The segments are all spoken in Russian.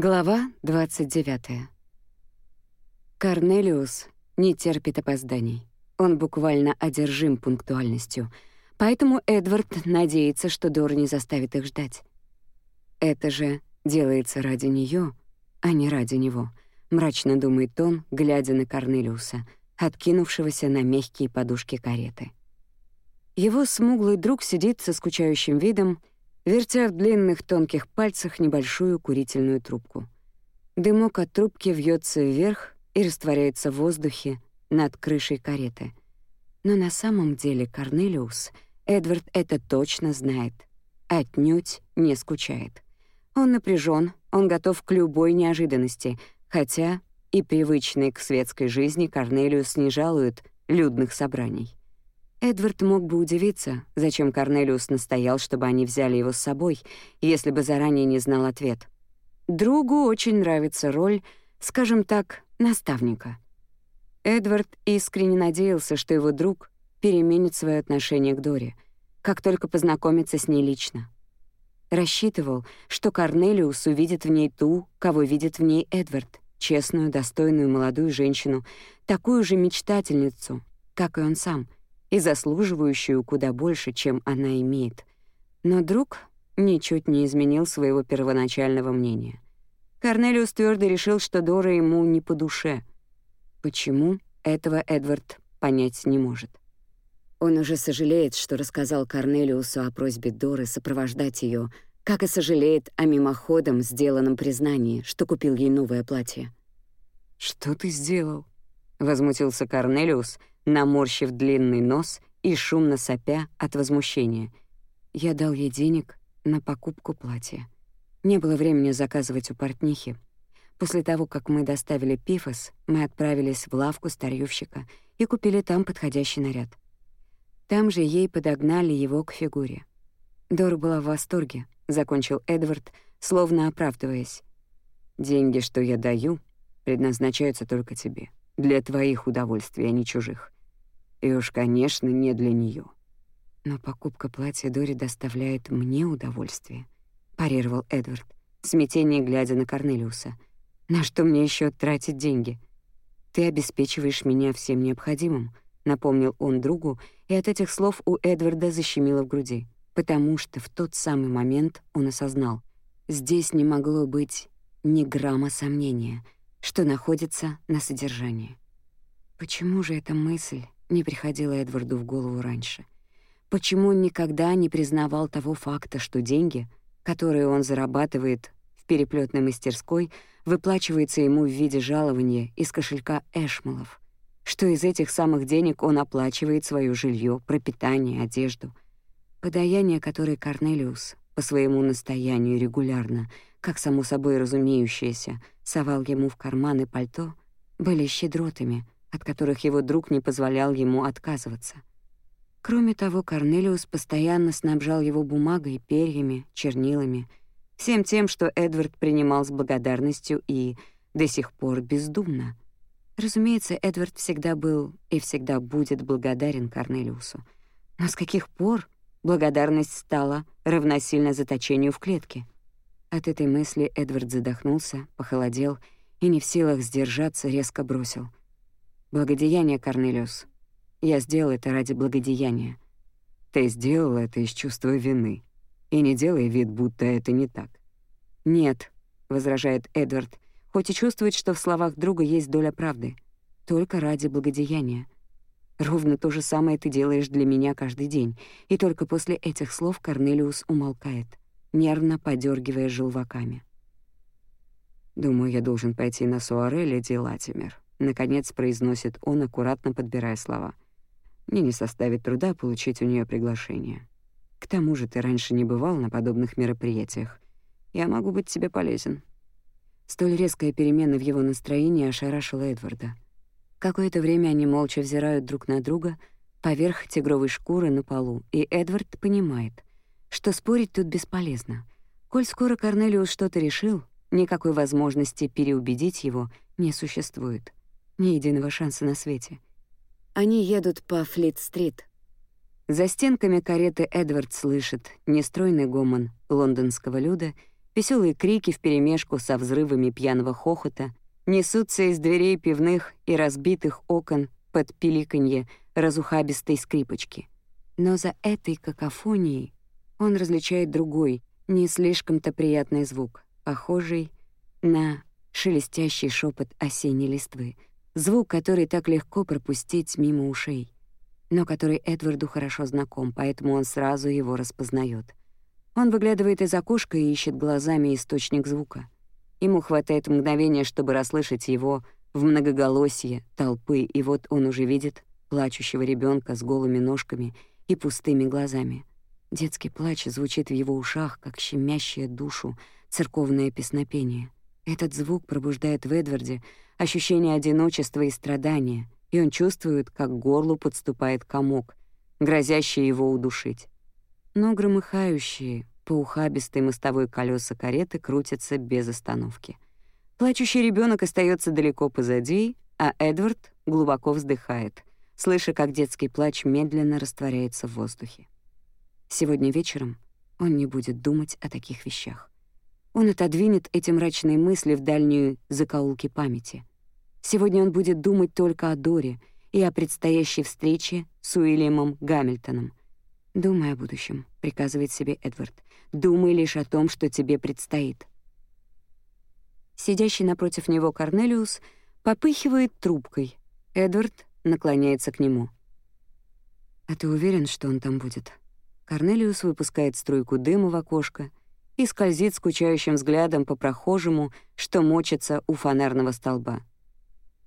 Глава 29. Корнелиус не терпит опозданий. Он буквально одержим пунктуальностью, поэтому Эдвард надеется, что Дор не заставит их ждать. Это же делается ради нее, а не ради него, мрачно думает он, глядя на Корнелиуса, откинувшегося на мягкие подушки кареты. Его смуглый друг сидит со скучающим видом, вертя в длинных тонких пальцах небольшую курительную трубку. Дымок от трубки вьется вверх и растворяется в воздухе над крышей кареты. Но на самом деле Корнелиус, Эдвард это точно знает, отнюдь не скучает. Он напряжен, он готов к любой неожиданности, хотя и привычный к светской жизни Корнелиус не жалует людных собраний. Эдвард мог бы удивиться, зачем Корнелиус настоял, чтобы они взяли его с собой, если бы заранее не знал ответ. Другу очень нравится роль, скажем так, наставника. Эдвард искренне надеялся, что его друг переменит свое отношение к Доре, как только познакомится с ней лично. Рассчитывал, что Корнелиус увидит в ней ту, кого видит в ней Эдвард, честную, достойную молодую женщину, такую же мечтательницу, как и он сам — и заслуживающую куда больше, чем она имеет. Но друг ничуть не изменил своего первоначального мнения. Корнелиус твердо решил, что Дора ему не по душе. Почему, этого Эдвард понять не может. Он уже сожалеет, что рассказал Корнелиусу о просьбе Доры сопровождать ее, как и сожалеет о мимоходом сделанном признании, что купил ей новое платье. «Что ты сделал?» — возмутился Корнелиус, наморщив длинный нос и шумно сопя от возмущения. Я дал ей денег на покупку платья. Не было времени заказывать у портнихи. После того, как мы доставили пифос, мы отправились в лавку старьёвщика и купили там подходящий наряд. Там же ей подогнали его к фигуре. Дора была в восторге, закончил Эдвард, словно оправдываясь. Деньги, что я даю, предназначаются только тебе, для твоих удовольствий, а не чужих. И уж, конечно, не для нее. Но покупка платья Дори доставляет мне удовольствие, парировал Эдвард, смятение глядя на Корнелиуса. На что мне еще тратить деньги? Ты обеспечиваешь меня всем необходимым, напомнил он другу, и от этих слов у Эдварда защемило в груди, потому что в тот самый момент он осознал, здесь не могло быть ни грамма сомнения, что находится на содержании. Почему же эта мысль не приходило Эдварду в голову раньше. Почему он никогда не признавал того факта, что деньги, которые он зарабатывает в переплетной мастерской, выплачиваются ему в виде жалования из кошелька Эшмалов, что из этих самых денег он оплачивает свое жилье, пропитание, одежду. Подаяние, которое Корнелиус по своему настоянию регулярно, как само собой разумеющееся, совал ему в карманы пальто, были щедротами — от которых его друг не позволял ему отказываться. Кроме того, Корнелиус постоянно снабжал его бумагой, перьями, чернилами, всем тем, что Эдвард принимал с благодарностью и до сих пор бездумно. Разумеется, Эдвард всегда был и всегда будет благодарен Корнелиусу. Но с каких пор благодарность стала равносильно заточению в клетке? От этой мысли Эдвард задохнулся, похолодел и не в силах сдержаться, резко бросил. Благодеяние, Корнелиус. Я сделал это ради благодеяния. Ты сделал это из чувства вины. И не делай вид, будто это не так. Нет, возражает Эдвард, хоть и чувствует, что в словах друга есть доля правды. Только ради благодеяния. Ровно то же самое ты делаешь для меня каждый день. И только после этих слов Корнелиус умолкает, нервно подергивая желваками. Думаю, я должен пойти на суаре леди Латимер. Наконец произносит он, аккуратно подбирая слова. Мне не составит труда получить у нее приглашение. К тому же ты раньше не бывал на подобных мероприятиях. Я могу быть тебе полезен. Столь резкая перемена в его настроении ошарашила Эдварда. Какое-то время они молча взирают друг на друга поверх тигровой шкуры на полу, и Эдвард понимает, что спорить тут бесполезно. Коль скоро Корнелиус что-то решил, никакой возможности переубедить его не существует. Ни единого шанса на свете. Они едут по Флит-стрит. За стенками кареты Эдвард слышит нестройный гомон лондонского люда, Веселые крики вперемешку со взрывами пьяного хохота несутся из дверей пивных и разбитых окон под пиликанье разухабистой скрипочки. Но за этой какофонией он различает другой, не слишком-то приятный звук, похожий на шелестящий шепот осенней листвы, звук, который так легко пропустить мимо ушей, но который Эдварду хорошо знаком, поэтому он сразу его распознает. Он выглядывает из окошка и ищет глазами источник звука. Ему хватает мгновения, чтобы расслышать его в многоголосье толпы, и вот он уже видит плачущего ребенка с голыми ножками и пустыми глазами. Детский плач звучит в его ушах, как щемящее душу церковное песнопение. Этот звук пробуждает в Эдварде ощущение одиночества и страдания, и он чувствует, как к горлу подступает комок, грозящий его удушить но громыхающие по ухабистой мостовой колеса кареты крутятся без остановки. Плачущий ребенок остается далеко позади, а Эдвард глубоко вздыхает, слыша, как детский плач медленно растворяется в воздухе. Сегодня вечером он не будет думать о таких вещах. Он отодвинет эти мрачные мысли в дальнюю закоулки памяти. Сегодня он будет думать только о Доре и о предстоящей встрече с Уильямом Гамильтоном, «Думай о будущем», — приказывает себе Эдвард. «Думай лишь о том, что тебе предстоит». Сидящий напротив него Корнелиус попыхивает трубкой. Эдвард наклоняется к нему. «А ты уверен, что он там будет?» Корнелиус выпускает струйку дыма в окошко и скользит скучающим взглядом по прохожему, что мочится у фонарного столба.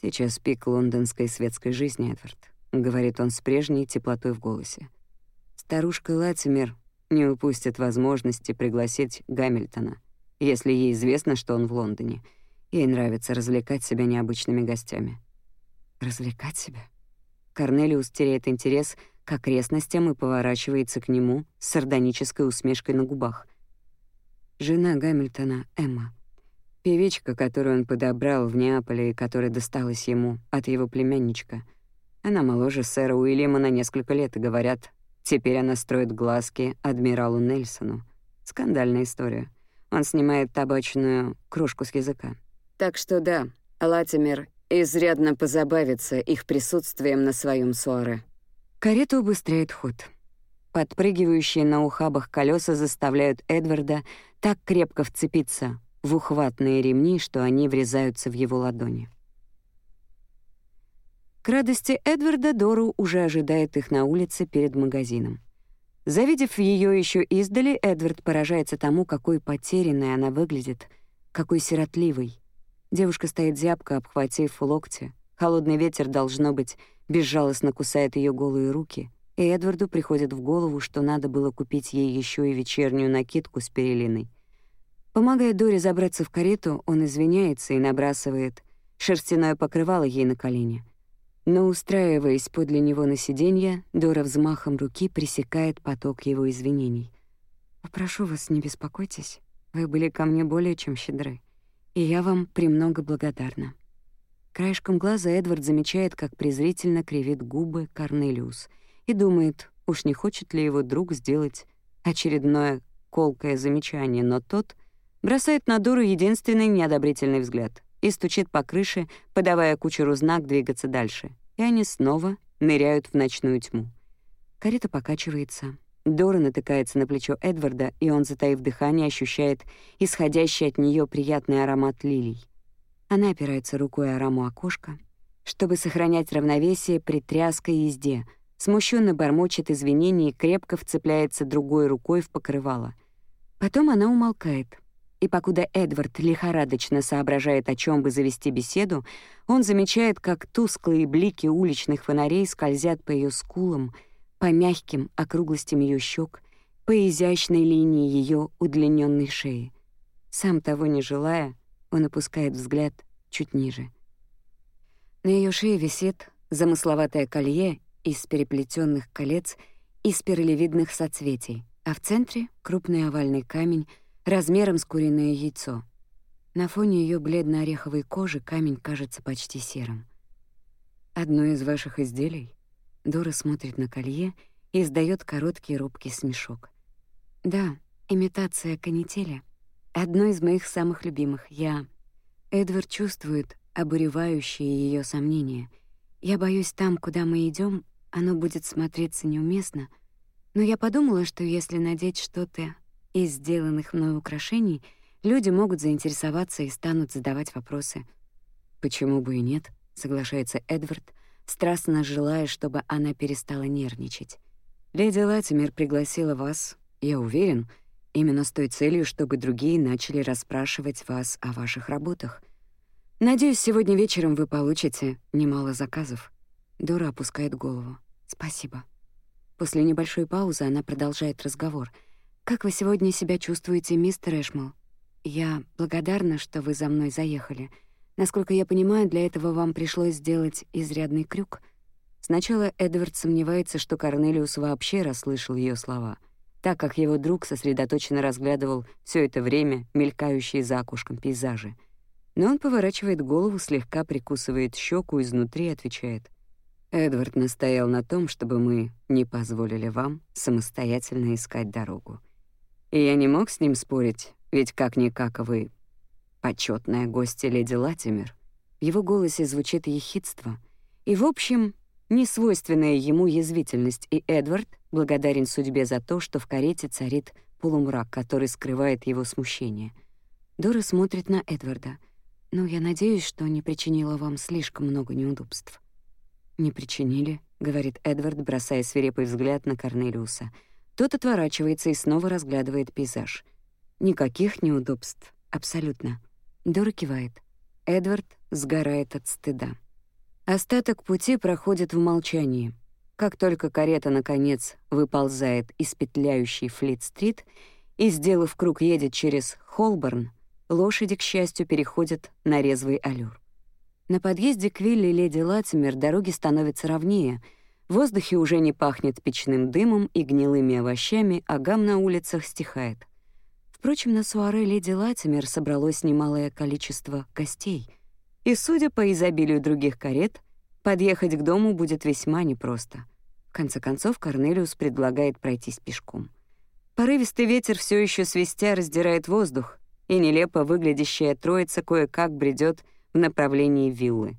«Сейчас пик лондонской светской жизни, Эдвард», — говорит он с прежней теплотой в голосе. Старушка Латимер не упустит возможности пригласить Гамильтона, если ей известно, что он в Лондоне. Ей нравится развлекать себя необычными гостями. Развлекать себя? Корнелиус теряет интерес к окрестностям и поворачивается к нему с сардонической усмешкой на губах. Жена Гамильтона, Эмма. Певичка, которую он подобрал в Неаполе и которая досталась ему от его племянничка. Она моложе сэра Уильяма на несколько лет, и говорят, Теперь она строит глазки адмиралу Нельсону. Скандальная история. Он снимает табачную кружку с языка. Так что да, Латимер изрядно позабавится их присутствием на своем суаре. Карета убыстряет ход. Подпрыгивающие на ухабах колеса заставляют Эдварда так крепко вцепиться в ухватные ремни, что они врезаются в его ладони. К радости Эдварда Дору уже ожидает их на улице перед магазином. Завидев ее еще издали, Эдвард поражается тому, какой потерянной она выглядит, какой сиротливой. Девушка стоит зябко, обхватив локти. Холодный ветер, должно быть, безжалостно кусает ее голые руки, и Эдварду приходит в голову, что надо было купить ей еще и вечернюю накидку с перелиной. Помогая Доре забраться в карету, он извиняется и набрасывает шерстяное покрывало ей на колени — но, устраиваясь подле него на сиденье, Дора взмахом руки пресекает поток его извинений. «Попрошу вас, не беспокойтесь. Вы были ко мне более чем щедры, и я вам премного благодарна». Краешком глаза Эдвард замечает, как презрительно кривит губы Корнелиус и думает, уж не хочет ли его друг сделать очередное колкое замечание, но тот бросает на Дору единственный неодобрительный взгляд и стучит по крыше, подавая кучеру знак двигаться дальше. И они снова ныряют в ночную тьму. Карета покачивается. Дора натыкается на плечо Эдварда, и он, затаив дыхание, ощущает исходящий от нее приятный аромат лилий. Она опирается рукой о раму окошка, чтобы сохранять равновесие при тряской езде, смущенно бормочет извинения и крепко вцепляется другой рукой в покрывало. Потом она умолкает — и покуда Эдвард лихорадочно соображает, о чем бы завести беседу, он замечает, как тусклые блики уличных фонарей скользят по ее скулам, по мягким округлостям ее щек, по изящной линии ее удлиненной шеи. Сам того не желая, он опускает взгляд чуть ниже. На ее шее висит замысловатое колье из переплетенных колец и спиралевидных соцветий, а в центре — крупный овальный камень — размером с куриное яйцо. На фоне ее бледно-ореховой кожи камень кажется почти серым. «Одно из ваших изделий?» Дора смотрит на колье и издает короткий робкий смешок. «Да, имитация канители. одно из моих самых любимых. Я... Эдвард чувствует обуревающие ее сомнения. Я боюсь, там, куда мы идем, оно будет смотреться неуместно. Но я подумала, что если надеть что-то из сделанных мной украшений, люди могут заинтересоваться и станут задавать вопросы. «Почему бы и нет?» — соглашается Эдвард, страстно желая, чтобы она перестала нервничать. «Леди Латимер пригласила вас, я уверен, именно с той целью, чтобы другие начали расспрашивать вас о ваших работах. Надеюсь, сегодня вечером вы получите немало заказов». Дора опускает голову. «Спасибо». После небольшой паузы она продолжает разговор. «Как вы сегодня себя чувствуете, мистер Эшмал? Я благодарна, что вы за мной заехали. Насколько я понимаю, для этого вам пришлось сделать изрядный крюк». Сначала Эдвард сомневается, что Корнелиус вообще расслышал ее слова, так как его друг сосредоточенно разглядывал все это время мелькающие за окошком пейзажи. Но он поворачивает голову, слегка прикусывает щеку изнутри и отвечает. «Эдвард настоял на том, чтобы мы не позволили вам самостоятельно искать дорогу. И я не мог с ним спорить, ведь как-никак вы почетная гостья леди Латимер. В его голосе звучит ехидство. И, в общем, несвойственная ему язвительность, и Эдвард благодарен судьбе за то, что в карете царит полумрак, который скрывает его смущение. Дора смотрит на Эдварда. «Но я надеюсь, что не причинила вам слишком много неудобств». «Не причинили», — говорит Эдвард, бросая свирепый взгляд на Корнелиуса. Тот отворачивается и снова разглядывает пейзаж. «Никаких неудобств. Абсолютно. Дора кивает. Эдвард сгорает от стыда. Остаток пути проходит в молчании. Как только карета, наконец, выползает из петляющей Флит-стрит и, сделав круг, едет через Холборн, лошади, к счастью, переходят на резвый аллюр. На подъезде к вилле леди Латимер дороги становятся ровнее, в воздухе уже не пахнет печным дымом и гнилыми овощами, а гам на улицах стихает — Впрочем, на суаре леди Латимер собралось немалое количество гостей, и, судя по изобилию других карет, подъехать к дому будет весьма непросто. В конце концов, Корнелиус предлагает пройтись пешком. Порывистый ветер все еще свистя раздирает воздух, и нелепо выглядящая троица кое-как бредет в направлении виллы.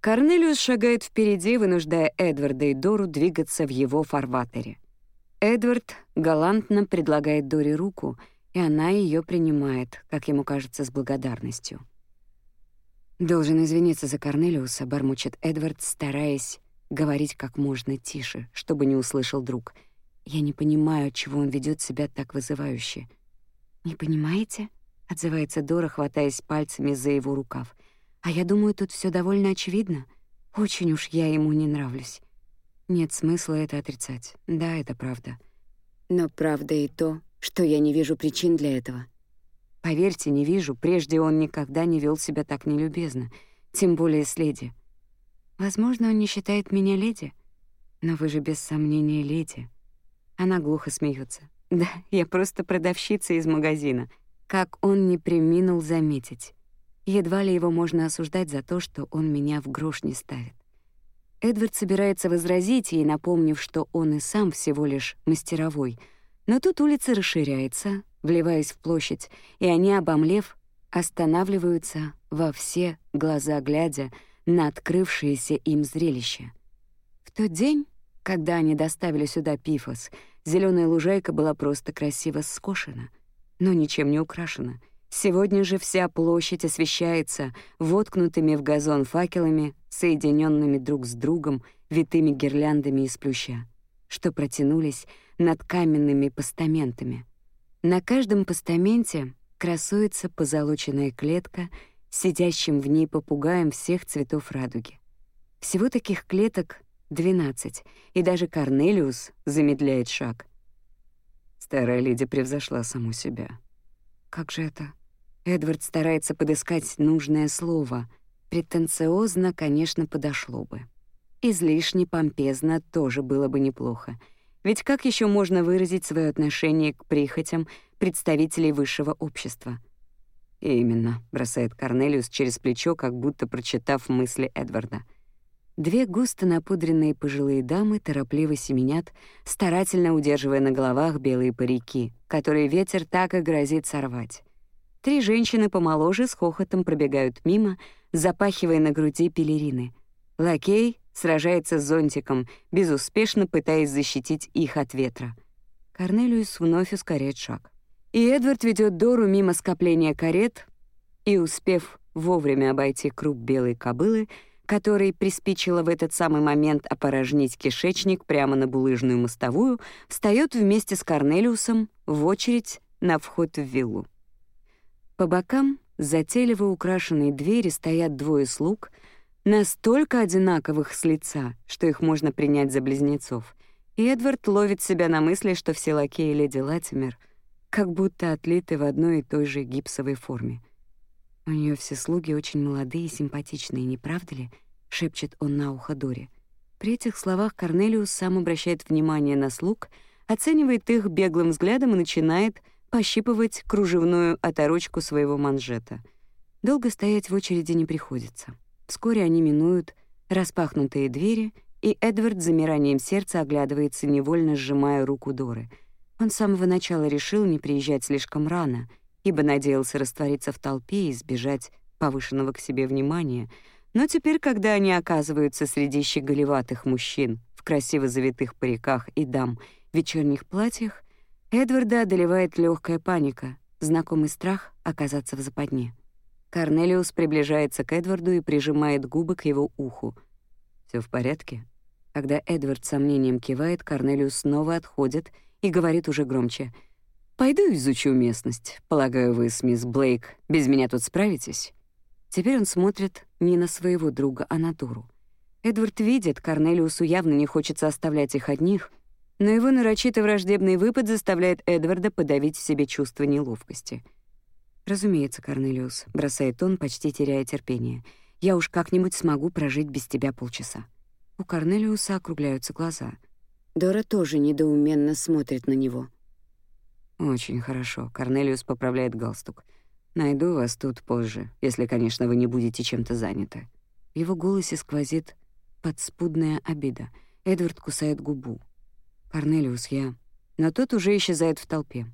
Корнелиус шагает впереди, вынуждая Эдварда и Дору двигаться в его фарватере — Эдвард галантно предлагает Дори руку, и она ее принимает, как ему кажется, с благодарностью. «Должен извиниться за Корнелиуса», — бормочет Эдвард, стараясь говорить как можно тише, чтобы не услышал друг. «Я не понимаю, чего он ведет себя так вызывающе». «Не понимаете?» — отзывается Дора, хватаясь пальцами за его рукав. «А я думаю, тут все довольно очевидно. Очень уж я ему не нравлюсь. Нет смысла это отрицать. Да, это правда. Но правда и то, что я не вижу причин для этого. Поверьте, не вижу. Прежде он никогда не вел себя так нелюбезно, тем более с леди. Возможно, он не считает меня леди, но вы же без сомнения леди. Она глухо смеется. Да, я просто продавщица из магазина. Как он не приминул заметить. Едва ли его можно осуждать за то, что он меня в грош не ставит. Эдвард собирается возразить ей, напомнив, что он и сам всего лишь мастеровой. Но тут улица расширяется, вливаясь в площадь, и они, обомлев, останавливаются во все глаза глядя на открывшееся им зрелище. В тот день, когда они доставили сюда пифос, зеленая лужайка была просто красиво скошена, но ничем не украшена — Сегодня же вся площадь освещается воткнутыми в газон факелами, соединенными друг с другом витыми гирляндами из плюща, что протянулись над каменными постаментами. На каждом постаменте красуется позолоченная клетка сидящим в ней попугаем всех цветов радуги. Всего таких клеток 12, и даже Корнелиус замедляет шаг. Старая леди превзошла саму себя. Как же это? Эдвард старается подыскать нужное слово. Претенциозно, конечно, подошло бы. Излишне помпезно тоже было бы неплохо. Ведь как еще можно выразить свое отношение к прихотям представителей высшего общества? «Именно», — бросает Корнелиус через плечо, как будто прочитав мысли Эдварда. Две густо напудренные пожилые дамы торопливо семенят, старательно удерживая на головах белые парики, которые ветер так и грозит сорвать. Три женщины помоложе с хохотом пробегают мимо, запахивая на груди пелерины. Лакей сражается с зонтиком, безуспешно пытаясь защитить их от ветра. Корнелиус вновь ускоряет шаг. И Эдвард ведет Дору мимо скопления карет и, успев вовремя обойти круг белой кобылы, который приспичило в этот самый момент опорожнить кишечник прямо на булыжную мостовую, встает вместе с Корнелиусом в очередь на вход в виллу. По бокам затейливо украшенной двери стоят двое слуг, настолько одинаковых с лица, что их можно принять за близнецов. И Эдвард ловит себя на мысли, что все лакеи леди Латимер как будто отлиты в одной и той же гипсовой форме — «У нее все слуги очень молодые и симпатичные, не правда ли?» — шепчет он на ухо Дори. При этих словах Корнелиус сам обращает внимание на слуг, оценивает их беглым взглядом и начинает пощипывать кружевную оторочку своего манжета. Долго стоять в очереди не приходится. Вскоре они минуют распахнутые двери, и Эдвард замиранием сердца оглядывается, невольно сжимая руку Доры. Он с самого начала решил не приезжать слишком рано — ибо надеялся раствориться в толпе и избежать повышенного к себе внимания, но теперь, когда они оказываются среди щеголеватых мужчин в красиво завитых париках и дам в вечерних платьях, Эдварда одолевает легкая паника, знакомый страх оказаться в западне. Корнелиус приближается к Эдварду и прижимает губы к его уху. Все в порядке?» Когда Эдвард сомнением кивает, Корнелиус снова отходит и говорит уже громче — Пойду изучу местность. Полагаю, вы с мисс Блейк без меня тут справитесь?» Теперь он смотрит не на своего друга, а на Дуру. Эдвард видит, Корнелиусу явно не хочется оставлять их одних, но его нарочито враждебный выпад заставляет Эдварда подавить в себе чувство неловкости. «Разумеется, Корнелиус», — бросает он, почти теряя терпение, «я уж как-нибудь смогу прожить без тебя полчаса». У Корнелиуса округляются глаза. Дора тоже недоуменно смотрит на него — «Очень хорошо». Корнелиус поправляет галстук. «Найду вас тут позже, если, конечно, вы не будете чем-то заняты». В его голосе сквозит подспудная обида. Эдвард кусает губу. «Корнелиус, я...» Но тот уже исчезает в толпе.